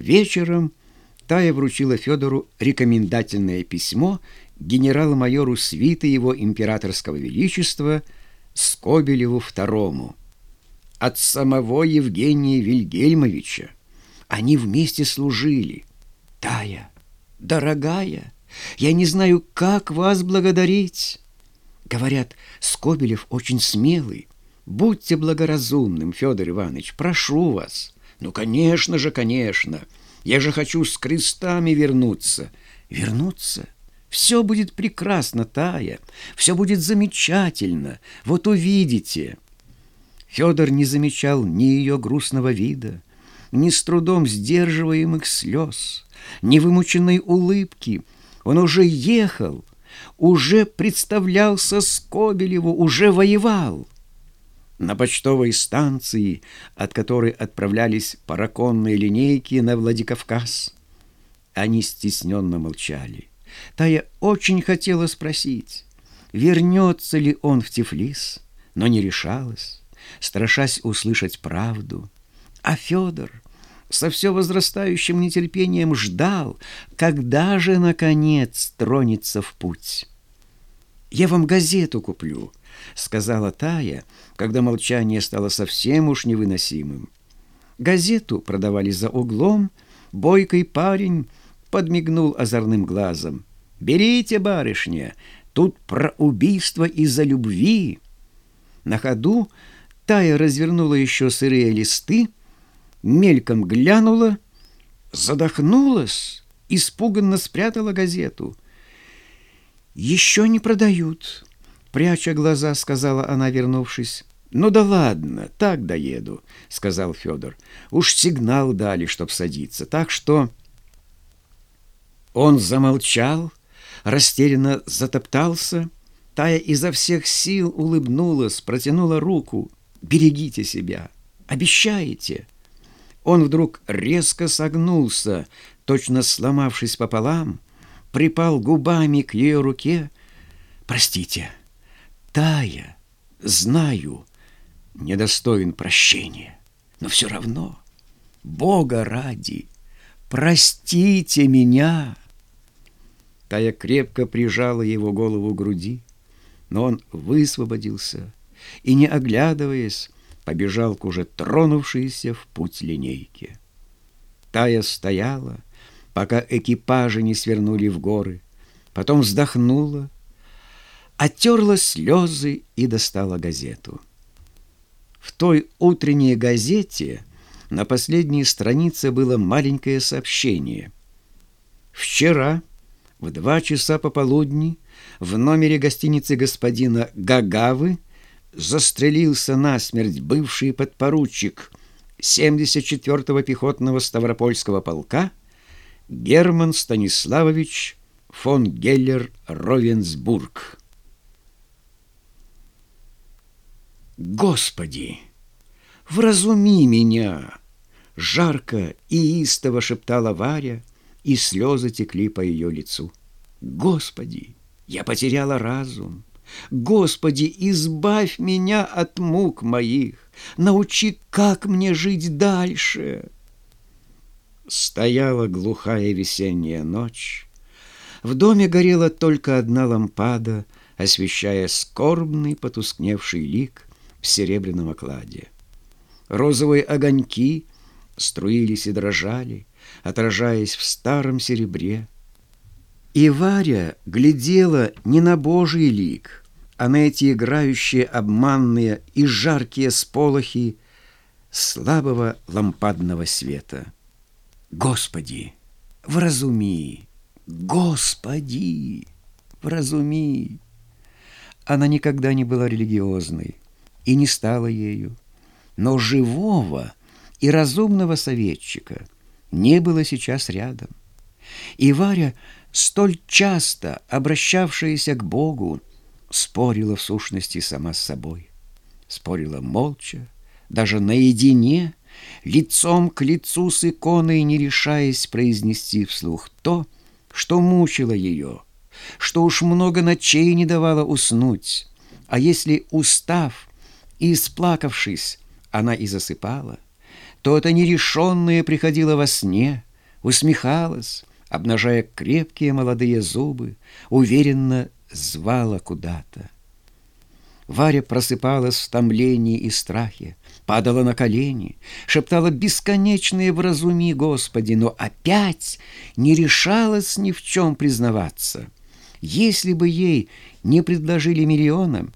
Вечером Тая вручила Федору рекомендательное письмо генерал-майору свиты его императорского величества Скобелеву II от самого Евгения Вильгельмовича. Они вместе служили. Тая, дорогая, я не знаю, как вас благодарить. Говорят, Скобелев очень смелый. Будьте благоразумным, Федор Иванович, прошу вас. Ну, конечно же, конечно. Я же хочу с крестами вернуться. Вернуться? Все будет прекрасно, Тая. Все будет замечательно. Вот увидите. Федор не замечал ни ее грустного вида, ни с трудом сдерживаемых слез, ни вымученной улыбки. Он уже ехал, уже представлялся Скобелеву, уже воевал. На почтовой станции, от которой отправлялись параконные линейки на Владикавказ, они стесненно молчали. Тая очень хотела спросить, вернется ли он в Тифлис, но не решалась, страшась услышать правду. А Федор со все возрастающим нетерпением ждал, когда же, наконец, тронется в путь. «Я вам газету куплю», — сказала Тая, когда молчание стало совсем уж невыносимым. Газету продавали за углом, бойкий парень подмигнул озорным глазом. «Берите, барышня, тут про убийство из-за любви». На ходу Тая развернула еще сырые листы, мельком глянула, задохнулась, испуганно спрятала газету. «Еще не продают», — пряча глаза, сказала она, вернувшись. «Ну да ладно, так доеду», — сказал Федор. «Уж сигнал дали, чтоб садиться, так что...» Он замолчал, растерянно затоптался. Тая изо всех сил улыбнулась, протянула руку. «Берегите себя! Обещаете!» Он вдруг резко согнулся, точно сломавшись пополам, припал губами к ее руке. «Простите, Тая, знаю, недостоин прощения, но все равно, Бога ради, простите меня!» Тая крепко прижала его голову к груди, но он высвободился и, не оглядываясь, побежал к уже тронувшейся в путь линейке. Тая стояла, пока экипажи не свернули в горы, потом вздохнула, оттерла слезы и достала газету. В той утренней газете на последней странице было маленькое сообщение. Вчера в два часа пополудни в номере гостиницы господина Гагавы застрелился насмерть бывший подпоручик 74-го пехотного Ставропольского полка Герман Станиславович фон Геллер-Ровенсбург. «Господи, вразуми меня!» Жарко и истово шептала Варя, и слезы текли по ее лицу. «Господи, я потеряла разум!» Господи, избавь меня от мук моих, научи, как мне жить дальше. Стояла глухая весенняя ночь. В доме горела только одна лампада, освещая скорбный потускневший лик в серебряном окладе. Розовые огоньки струились и дрожали, отражаясь в старом серебре. И Варя глядела не на Божий лик, а на эти играющие обманные и жаркие сполохи слабого лампадного света. Господи, вразуми! Господи, вразуми! Она никогда не была религиозной и не стала ею, но живого и разумного советчика не было сейчас рядом. И Варя, столь часто обращавшаяся к Богу, спорила в сущности сама с собой. Спорила молча, даже наедине, лицом к лицу с иконой, не решаясь произнести вслух то, что мучило ее, что уж много ночей не давало уснуть, а если, устав и исплакавшись, она и засыпала, то это нерешенное приходило во сне, усмехалась, обнажая крепкие молодые зубы, уверенно звала куда-то. Варя просыпалась в томлении и страхе, падала на колени, шептала бесконечные вразуми Господи, но опять не решалась ни в чем признаваться. Если бы ей не предложили миллиона,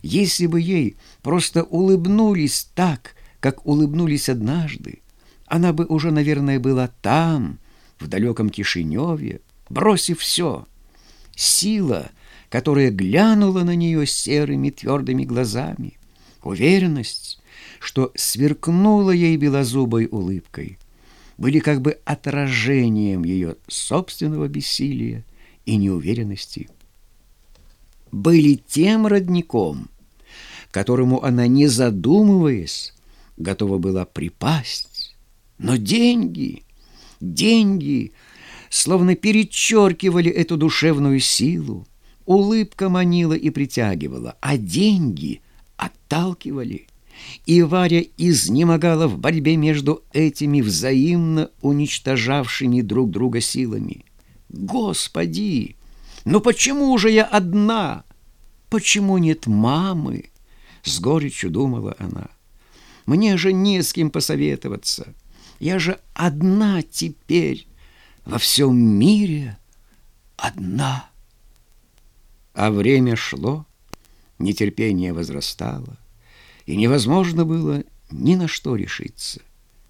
если бы ей просто улыбнулись так, как улыбнулись однажды, она бы уже, наверное, была там, в далеком Кишиневе, бросив все. Сила, которая глянула на нее серыми твердыми глазами, уверенность, что сверкнула ей белозубой улыбкой, были как бы отражением ее собственного бессилия и неуверенности. Были тем родником, которому она, не задумываясь, готова была припасть. Но деньги, деньги словно перечеркивали эту душевную силу, улыбка манила и притягивала, а деньги отталкивали. И Варя изнемогала в борьбе между этими взаимно уничтожавшими друг друга силами. «Господи! Ну почему же я одна? Почему нет мамы?» С горечью думала она. «Мне же не с кем посоветоваться. Я же одна теперь во всем мире одна». А время шло, нетерпение возрастало, и невозможно было ни на что решиться.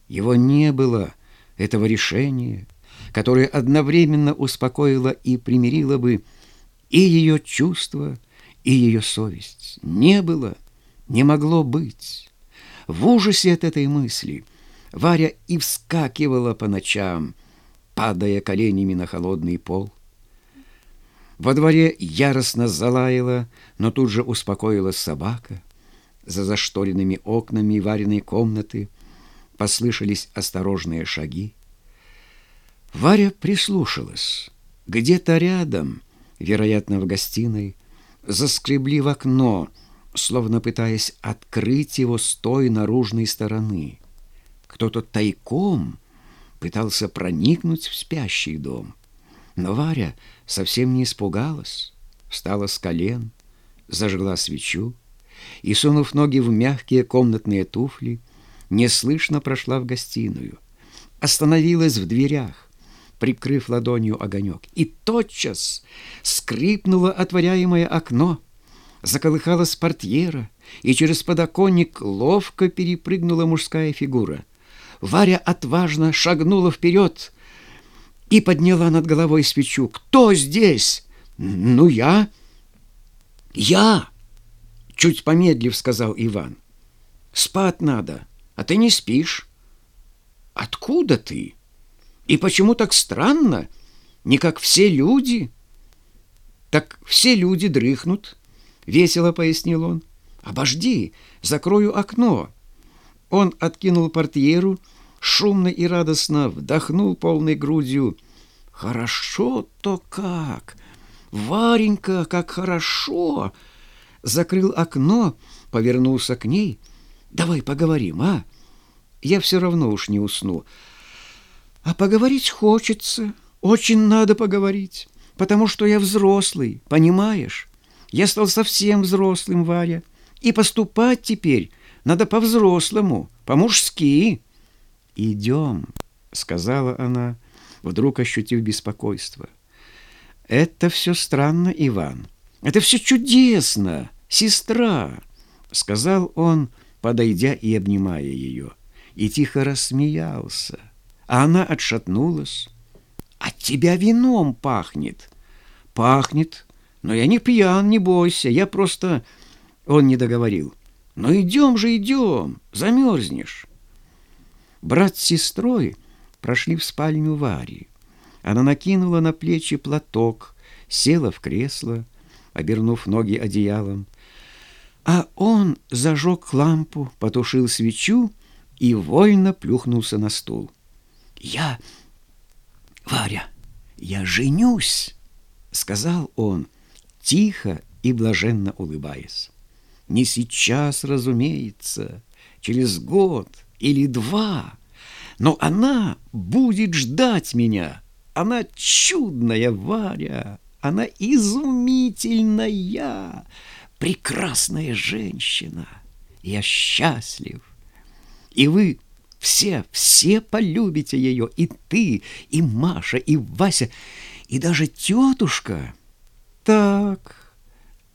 Его не было, этого решения, которое одновременно успокоило и примирило бы и ее чувства, и ее совесть. Не было, не могло быть. В ужасе от этой мысли Варя и вскакивала по ночам, падая коленями на холодный пол. Во дворе яростно залаяла, но тут же успокоилась собака. За зашторенными окнами вареной комнаты послышались осторожные шаги. Варя прислушалась. Где-то рядом, вероятно, в гостиной, заскребли в окно, словно пытаясь открыть его с той наружной стороны. Кто-то тайком пытался проникнуть в спящий дом. Но Варя совсем не испугалась, встала с колен, зажгла свечу и, сунув ноги в мягкие комнатные туфли, неслышно прошла в гостиную, остановилась в дверях, прикрыв ладонью огонек, и тотчас скрипнуло отворяемое окно, заколыхалась портьера, и через подоконник ловко перепрыгнула мужская фигура. Варя отважно шагнула вперед — и подняла над головой свечу. «Кто здесь?» «Ну, я». «Я!» — чуть помедлив сказал Иван. «Спать надо, а ты не спишь». «Откуда ты? И почему так странно? Не как все люди?» «Так все люди дрыхнут», — весело пояснил он. «Обожди, закрою окно». Он откинул портьеру, шумно и радостно вдохнул полной грудью Хорошо-то как! Варенька, как хорошо! Закрыл окно, повернулся к ней. Давай поговорим, а? Я все равно уж не усну. А поговорить хочется. Очень надо поговорить, потому что я взрослый, понимаешь? Я стал совсем взрослым, Варя. И поступать теперь надо по-взрослому, по-мужски. «Идем», — сказала она, — вдруг ощутив беспокойство. «Это все странно, Иван. Это все чудесно, сестра!» — сказал он, подойдя и обнимая ее, и тихо рассмеялся. А она отшатнулась. «От тебя вином пахнет!» «Пахнет, но я не пьян, не бойся, я просто...» Он не договорил. «Ну идем же, идем, замерзнешь!» Брат с сестрой прошли в спальню Вари. Она накинула на плечи платок, села в кресло, обернув ноги одеялом. А он зажег лампу, потушил свечу и вольно плюхнулся на стул. «Я... Варя, я женюсь!» — сказал он, тихо и блаженно улыбаясь. «Не сейчас, разумеется, через год или два...» Но она будет ждать меня. Она чудная, Варя. Она изумительная, прекрасная женщина. Я счастлив. И вы все, все полюбите ее. И ты, и Маша, и Вася, и даже тетушка. Так,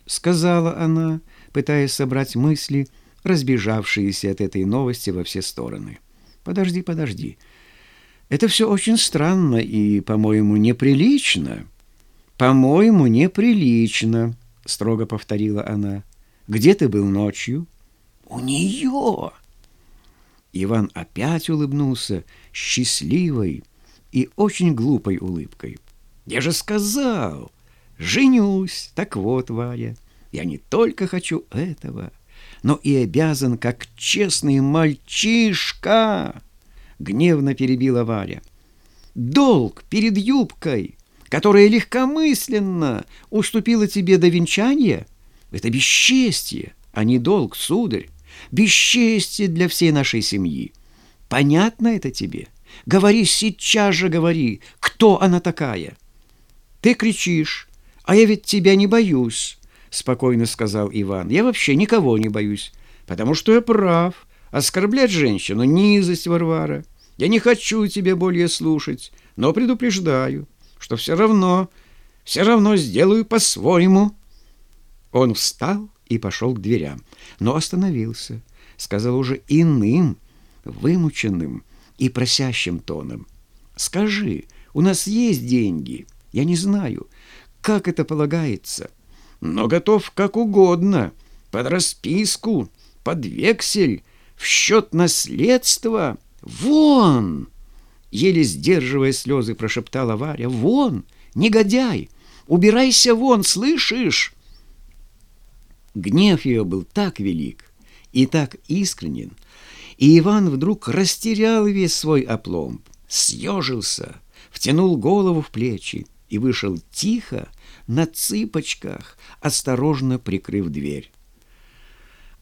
сказала она, пытаясь собрать мысли, разбежавшиеся от этой новости во все стороны. Подожди, подожди. Это все очень странно и, по-моему, неприлично. «По-моему, неприлично», — строго повторила она. «Где ты был ночью?» «У нее!» Иван опять улыбнулся счастливой и очень глупой улыбкой. «Я же сказал, женюсь, так вот, Варя, я не только хочу этого, но и обязан, как честный мальчишка!» Гневно перебила Варя. «Долг перед юбкой!» Которая легкомысленно уступила тебе до венчания, это бесчестье, а не долг, сударь, бесчестье для всей нашей семьи. Понятно это тебе? Говори сейчас же, говори, кто она такая. Ты кричишь, а я ведь тебя не боюсь, спокойно сказал Иван. Я вообще никого не боюсь, потому что я прав. Оскорблять женщину — низость, Варвара. Я не хочу тебя более слушать, но предупреждаю что все равно, все равно сделаю по-своему. Он встал и пошел к дверям, но остановился, сказал уже иным, вымученным и просящим тоном. «Скажи, у нас есть деньги? Я не знаю, как это полагается, но готов как угодно, под расписку, под вексель, в счет наследства. Вон!» Еле сдерживая слезы, прошептала Варя. «Вон, негодяй! Убирайся вон, слышишь?» Гнев ее был так велик и так искренен, и Иван вдруг растерял весь свой опломб, съежился, втянул голову в плечи и вышел тихо, на цыпочках, осторожно прикрыв дверь.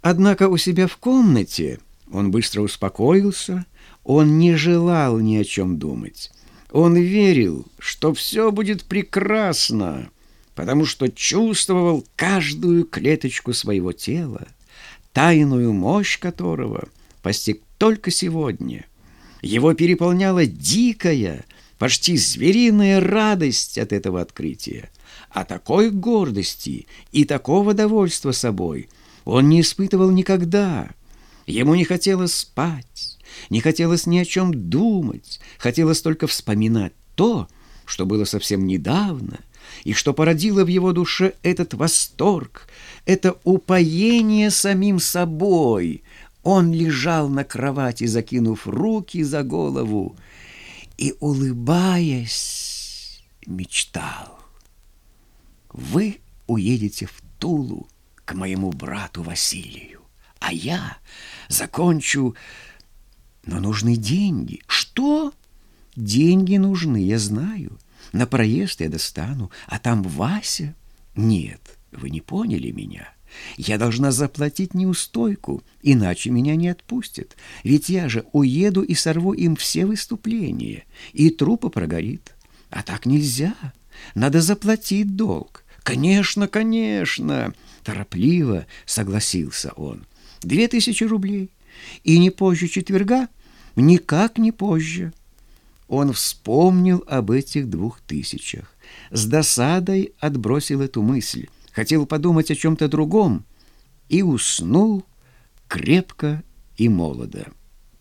Однако у себя в комнате он быстро успокоился, он не желал ни о чем думать. Он верил, что все будет прекрасно, потому что чувствовал каждую клеточку своего тела, тайную мощь которого постиг только сегодня. Его переполняла дикая, почти звериная радость от этого открытия. А такой гордости и такого довольства собой он не испытывал никогда. Ему не хотелось спать, не хотелось ни о чем думать, хотелось только вспоминать то, что было совсем недавно, и что породило в его душе этот восторг, это упоение самим собой. Он лежал на кровати, закинув руки за голову, и, улыбаясь, мечтал. «Вы уедете в Тулу к моему брату Василию, а я закончу но нужны деньги. Что? Деньги нужны, я знаю. На проезд я достану, а там Вася. Нет, вы не поняли меня. Я должна заплатить неустойку, иначе меня не отпустят. Ведь я же уеду и сорву им все выступления, и трупа прогорит. А так нельзя. Надо заплатить долг. Конечно, конечно, торопливо согласился он. Две тысячи рублей. И не позже четверга никак не позже. Он вспомнил об этих двух тысячах. С досадой отбросил эту мысль, хотел подумать о чем-то другом и уснул крепко и молодо.